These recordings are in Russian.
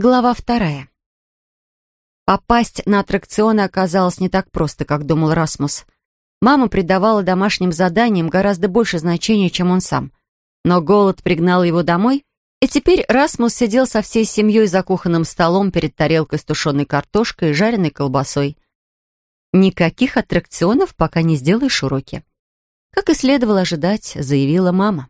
Глава вторая. Попасть на аттракционы оказалось не так просто, как думал Расмус. Мама придавала домашним заданиям гораздо больше значения, чем он сам. Но голод пригнал его домой, и теперь Расмус сидел со всей семьей за кухонным столом перед тарелкой с тушеной картошкой и жареной колбасой. «Никаких аттракционов, пока не сделаешь уроки». Как и следовало ожидать, заявила мама.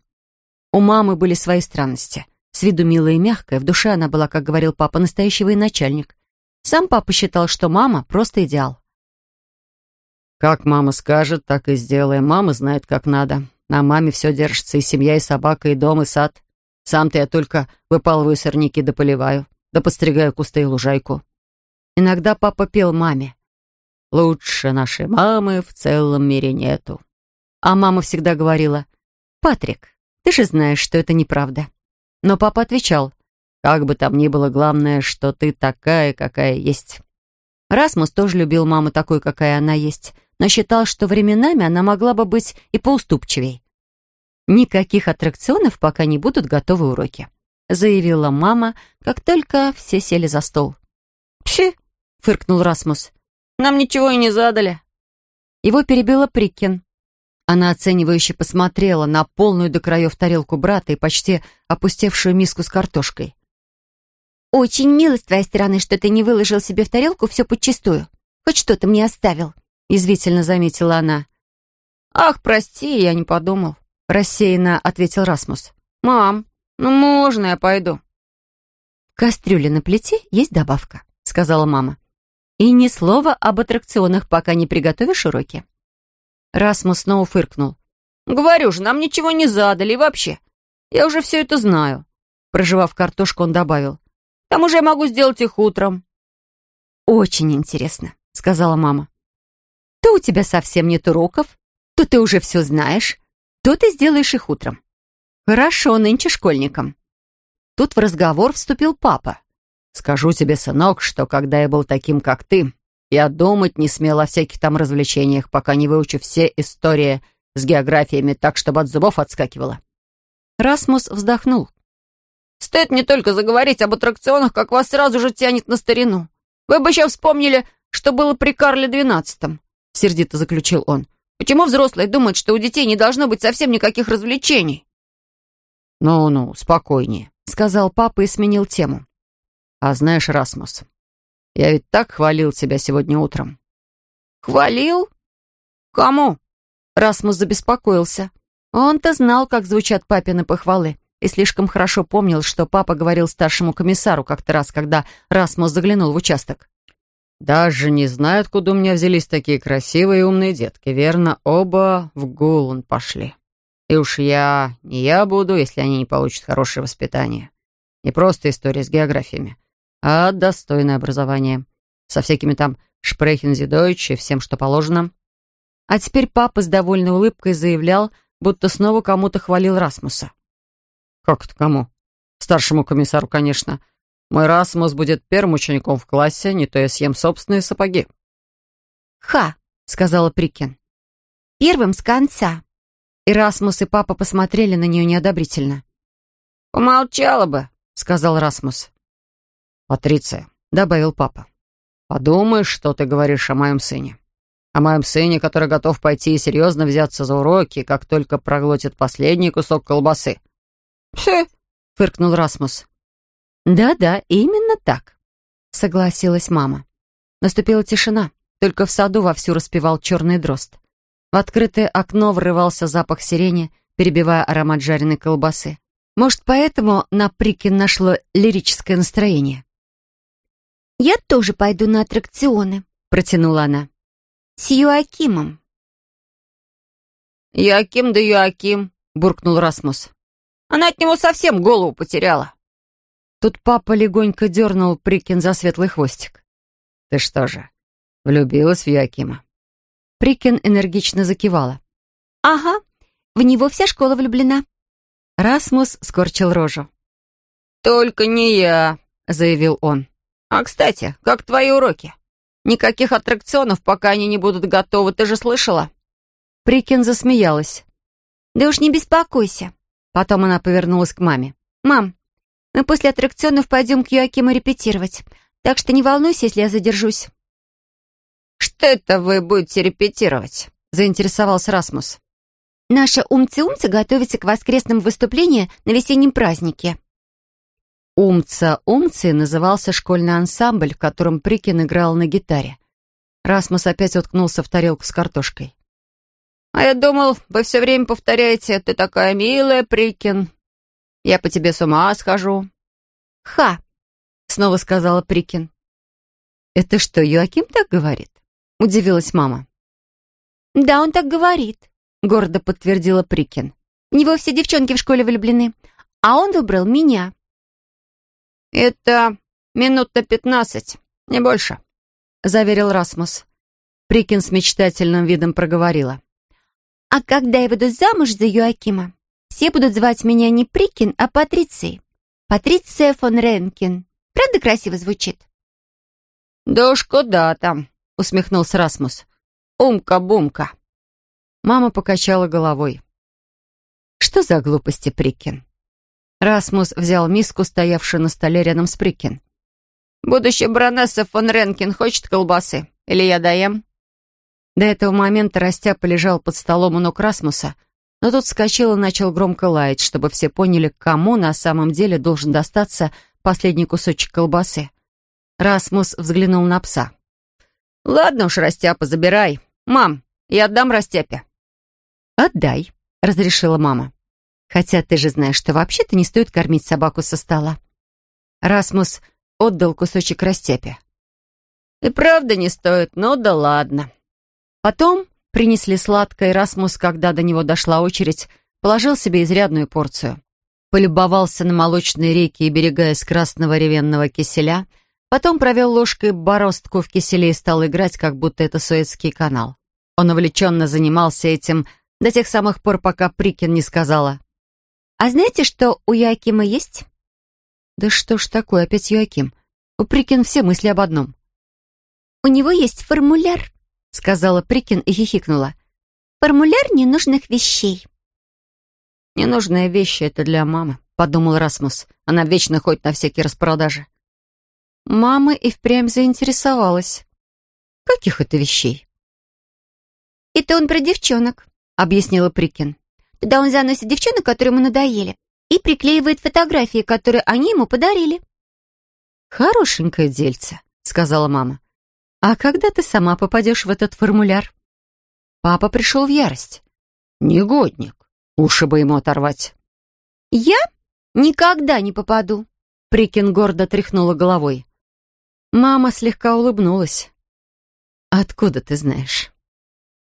У мамы были свои странности — с виду милая и мягкая, в душе она была, как говорил папа, настоящий военачальник. Сам папа считал, что мама просто идеал. «Как мама скажет, так и сделаем. Мама знает, как надо. На маме все держится, и семья, и собака, и дом, и сад. Сам-то я только выпалываю сорняки да поливаю, да подстригаю кусты и лужайку». Иногда папа пел маме. «Лучше нашей мамы в целом мире нету». А мама всегда говорила, «Патрик, ты же знаешь, что это неправда». Но папа отвечал, «Как бы там ни было, главное, что ты такая, какая есть». Расмус тоже любил маму такой, какая она есть, но считал, что временами она могла бы быть и поуступчивей. «Никаких аттракционов, пока не будут готовы уроки», заявила мама, как только все сели за стол. «Пши!» — фыркнул Расмус. «Нам ничего и не задали». Его перебила Приккин. Она оценивающе посмотрела на полную до краев тарелку брата и почти опустевшую миску с картошкой. «Очень мило с твоей стороны, что ты не выложил себе в тарелку все подчистую. Хоть что-то мне оставил», — язвительно заметила она. «Ах, прости, я не подумал», — рассеянно ответил Расмус. «Мам, ну можно я пойду?» «В кастрюле на плите есть добавка», — сказала мама. «И ни слова об аттракционах, пока не приготовишь уроки». Расмус снова фыркнул. «Говорю же, нам ничего не задали и вообще. Я уже все это знаю». Проживав картошку, он добавил. «К тому же я могу сделать их утром». «Очень интересно», — сказала мама. «То у тебя совсем нет уроков, то ты уже все знаешь, то ты сделаешь их утром. Хорошо, нынче школьникам». Тут в разговор вступил папа. «Скажу тебе, сынок, что когда я был таким, как ты, я думать не смел о всяких там развлечениях, пока не выучу все истории с географиями так, чтобы от зубов отскакивало. Расмус вздохнул. «Стоит не только заговорить об аттракционах, как вас сразу же тянет на старину. Вы бы еще вспомнили, что было при Карле XII», — сердито заключил он. «Почему взрослые думают, что у детей не должно быть совсем никаких развлечений?» «Ну-ну, спокойнее», — сказал папа и сменил тему. «А знаешь, Расмус, я ведь так хвалил тебя сегодня утром». «Хвалил? Кому?» Расмус забеспокоился. Он-то знал, как звучат папины похвалы, и слишком хорошо помнил, что папа говорил старшему комиссару как-то раз, когда Расмус заглянул в участок. «Даже не знаю, откуда у меня взялись такие красивые и умные детки. Верно, оба в Гулун пошли. И уж я, не я буду, если они не получат хорошее воспитание. Не просто история с географиями, а достойное образование. Со всякими там Шпрехензидойч и всем, что положено. А теперь папа с довольной улыбкой заявлял, будто снова кому-то хвалил Расмуса. «Как это кому?» «Старшему комиссару, конечно. Мой Расмус будет первым учеником в классе, не то я съем собственные сапоги». «Ха!» — сказала Прикин. «Первым с конца». И Расмус, и папа посмотрели на нее неодобрительно. «Помолчала бы», — сказал Расмус. «Патриция», — добавил папа, — «подумай, что ты говоришь о моем сыне. О моем сыне, который готов пойти и серьезно взяться за уроки, как только проглотит последний кусок колбасы». «Хе», — фыркнул Расмус. «Да-да, именно так», — согласилась мама. Наступила тишина, только в саду вовсю распевал черный дрозд. В открытое окно врывался запах сирени, перебивая аромат жареной колбасы. Может, поэтому на Прикин нашло лирическое настроение. «Я тоже пойду на аттракционы», — протянула она. «С Юакимом». «Юаким да Юаким», — буркнул Расмус. «Она от него совсем голову потеряла». Тут папа легонько дернул Прикин за светлый хвостик. «Ты что же, влюбилась в Юакима?» Прикин энергично закивала. «Ага, в него вся школа влюблена». Расмус скорчил рожу. «Только не я», — заявил он. «А, кстати, как твои уроки? Никаких аттракционов, пока они не будут готовы, ты же слышала?» Прикин засмеялась. «Да уж не беспокойся». Потом она повернулась к маме. «Мам, Мы после аттракционов пойдем к Юакиму репетировать. Так что не волнуйся, если я задержусь». «Что это вы будете репетировать?» — заинтересовался Расмус. «Наша умцы-умцы готовится к воскресному выступлению на весеннем празднике». «Умца-умцы» назывался школьный ансамбль, в котором Прикин играл на гитаре. Расмус опять уткнулся в тарелку с картошкой. «А я думал, вы все время повторяете, ты такая милая, Прикин. Я по тебе с ума схожу». «Ха!» — снова сказала Прикин. «Это что, Юаким так говорит?» — удивилась мама. «Да, он так говорит», — гордо подтвердила Прикин. «В него все девчонки в школе влюблены, а он выбрал меня». «Это минут на пятнадцать, не больше», — заверил Расмус. Прикин с мечтательным видом проговорила. «А когда я выйду замуж за Юакима, все будут звать меня не Прикин, а Патрицией. Патриция фон Ренкин. Правда красиво звучит?» «Да уж куда там», — усмехнулся Расмус. «Умка-бумка». Мама покачала головой. «Что за глупости, Прикин?» Расмус взял миску, стоявшую на столе рядом с Прикин. «Будущая баронесса фон Ренкин хочет колбасы? Или я даем?» До этого момента Растяпа лежал под столом у ног Расмуса, но тут вскочил и начал громко лаять, чтобы все поняли, кому на самом деле должен достаться последний кусочек колбасы. Расмус взглянул на пса. «Ладно уж, Растяпа, забирай. Мам, я отдам Растяпе». «Отдай», — разрешила мама. «Хотя ты же знаешь, что вообще-то не стоит кормить собаку со стола». Расмус отдал кусочек Растяпе. «И правда не стоит, ну да ладно». Потом принесли сладкое, и Расмус, когда до него дошла очередь, положил себе изрядную порцию. Полюбовался на молочные реки и берега из красного ревенного киселя, потом провел ложкой бороздку в киселе и стал играть, как будто это Суэцкий канал. Он увлеченно занимался этим до тех самых пор, пока Прикин не сказала. «А знаете, что у Якима есть?» «Да что ж такое, опять Юаким? У Прикин все мысли об одном». «У него есть формуляр», — сказала Прикин и хихикнула. «Формуляр ненужных вещей». «Ненужные вещи — это для мамы», — подумал Расмус. «Она вечно ходит на всякие распродажи». Мама и впрямь заинтересовалась. «Каких это вещей?» «Это он про девчонок», — объяснила Прикин. «Туда он заносит девчонок, которые ему надоели, и приклеивает фотографии, которые они ему подарили». «Хорошенькое дельце», — сказала мама. «А когда ты сама попадешь в этот формуляр?» Папа пришел в ярость. «Негодник. Уши бы ему оторвать». «Я никогда не попаду», — Прикин гордо тряхнула головой. Мама слегка улыбнулась. «Откуда ты знаешь?»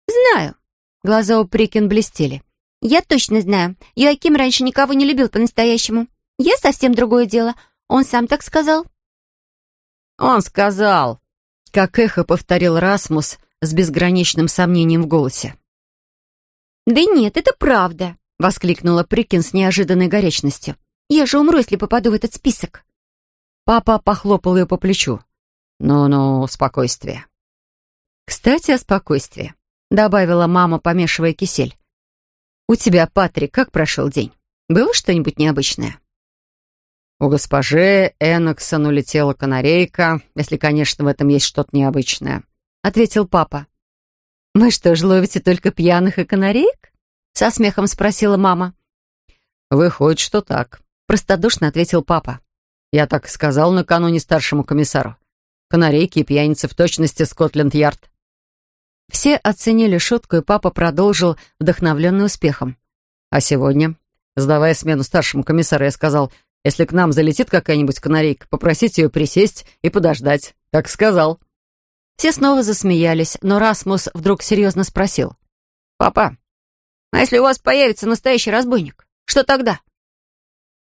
«Знаю». Глаза у Прикин блестели. «Я точно знаю. Йоаким раньше никого не любил по-настоящему. Я совсем другое дело. Он сам так сказал». «Он сказал», — как эхо повторил Расмус с безграничным сомнением в голосе. «Да нет, это правда», — воскликнула Прикин с неожиданной горячностью. «Я же умру, если попаду в этот список». Папа похлопал ее по плечу. «Ну-ну, спокойствие». «Кстати, о спокойствии», — добавила мама, помешивая кисель. «У тебя, Патрик, как прошел день? Было что-нибудь необычное?» «У госпожи Энноксон улетела канарейка, если, конечно, в этом есть что-то необычное», — ответил папа. «Вы что ж, ловите только пьяных и канареек?» — со смехом спросила мама. «Выходит, что так», — простодушно ответил папа. «Я так сказал накануне старшему комиссару. Канарейки и пьяницы в точности Скотленд-Ярд». Все оценили шутку, и папа продолжил, вдохновленный успехом. «А сегодня, сдавая смену старшему комиссару, я сказал, если к нам залетит какая-нибудь канарейка, попросить ее присесть и подождать. Так сказал». Все снова засмеялись, но Расмус вдруг серьезно спросил. «Папа, а если у вас появится настоящий разбойник, что тогда?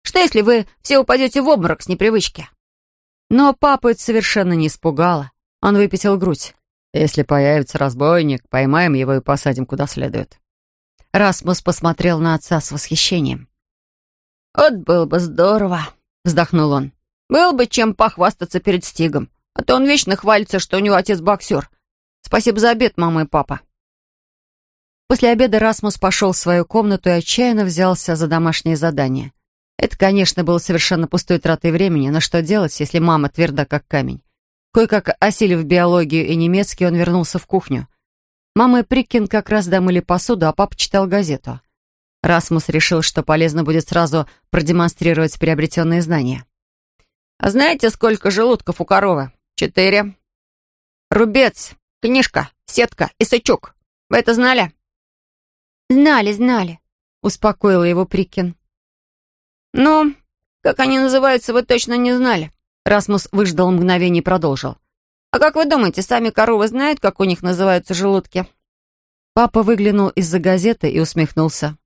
Что если вы все упадете в обморок с непривычки?» Но папу это совершенно не испугало. Он выпятил грудь. Если появится разбойник, поймаем его и посадим куда следует. Расмус посмотрел на отца с восхищением. «Вот было бы здорово», — вздохнул он. «Был бы чем похвастаться перед Стигом, а то он вечно хвалится, что у него отец боксер. Спасибо за обед, мама и папа». После обеда Расмус пошел в свою комнату и отчаянно взялся за домашнее задание. Это, конечно, было совершенно пустой тратой времени, но что делать, если мама тверда как камень? Кое-как осилив биологию и немецкий, он вернулся в кухню. Мама и Приккин как раз домыли посуду, а папа читал газету. Расмус решил, что полезно будет сразу продемонстрировать приобретенные знания. «А знаете, сколько желудков у коровы? Четыре. Рубец, книжка, сетка и сычук. Вы это знали?» «Знали, знали», — успокоила его Приккин. «Ну, как они называются, вы точно не знали». Расмус выждал мгновение и продолжил. «А как вы думаете, сами коровы знают, как у них называются желудки?» Папа выглянул из-за газеты и усмехнулся.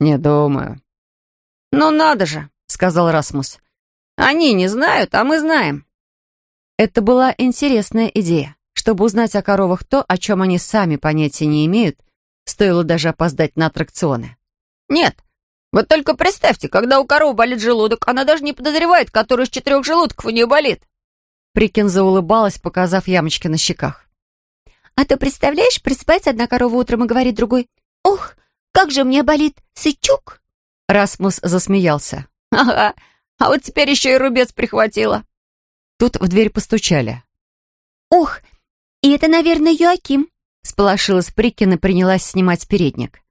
«Не думаю». «Ну надо же», — сказал Расмус. «Они не знают, а мы знаем». Это была интересная идея. Чтобы узнать о коровах то, о чем они сами понятия не имеют, стоило даже опоздать на аттракционы. «Нет, вот только представьте, когда у коровы болит желудок, она даже не подозревает, который из четырех желудков у нее болит». Прикин заулыбалась, показав ямочки на щеках. «А то, представляешь, просыпается одна корова утром и говорит другой, «Ох, как же мне болит сычук!» Расмус засмеялся. «Ага, а вот теперь еще и рубец прихватила». Тут в дверь постучали. «Ох, и это, наверное, Юаким!» Сполошилась Приккин и принялась снимать передник.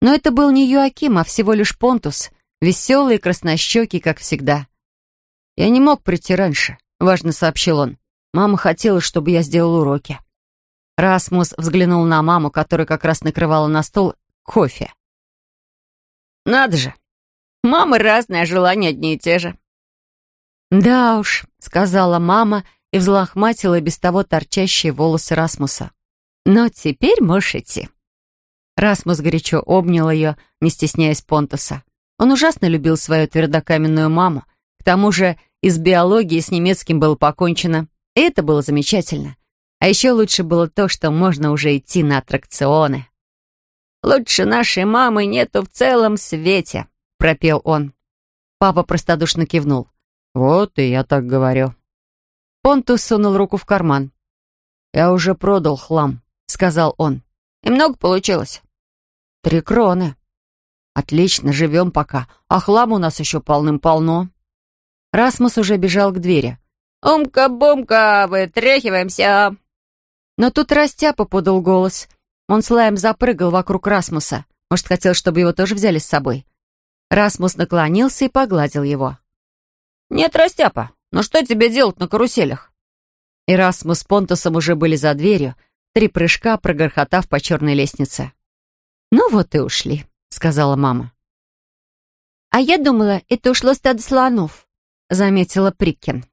Но это был не Юаким, а всего лишь Понтус, веселый и краснощекий, как всегда. «Я не мог прийти раньше», — важно сообщил он. «Мама хотела, чтобы я сделал уроки». Расмус взглянул на маму, которая как раз накрывала на стол кофе. «Надо же! Мамы разные, а желания одни и те же». «Да уж», — сказала мама и взлохматила без того торчащие волосы Расмуса. «Но теперь можешь идти». Расмус горячо обнял ее, не стесняясь Понтуса. Он ужасно любил свою твердокаменную маму. К тому же из биологии с немецким было покончено. И это было замечательно. А еще лучше было то, что можно уже идти на аттракционы. «Лучше нашей мамы нету в целом свете», — пропел он. Папа простодушно кивнул. «Вот и я так говорю». Понтус сунул руку в карман. «Я уже продал хлам», — сказал он. «И много получилось?» «Три кроны». «Отлично, живем пока, а хлам у нас еще полным-полно». Расмус уже бежал к двери. «Умка-бумка, вытряхиваемся!» Но тут Растяпа подал голос. Он с лаем запрыгал вокруг Расмуса. Может, хотел, чтобы его тоже взяли с собой. Расмус наклонился и погладил его. «Нет, Растяпа, ну что тебе делать на каруселях?» И Расмус с Понтусом уже были за дверью, три прыжка прогорхотав по черной лестнице. «Ну вот и ушли», — сказала мама. «А я думала, это ушло стадо слонов», — заметила Приккин.